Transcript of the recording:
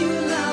you love.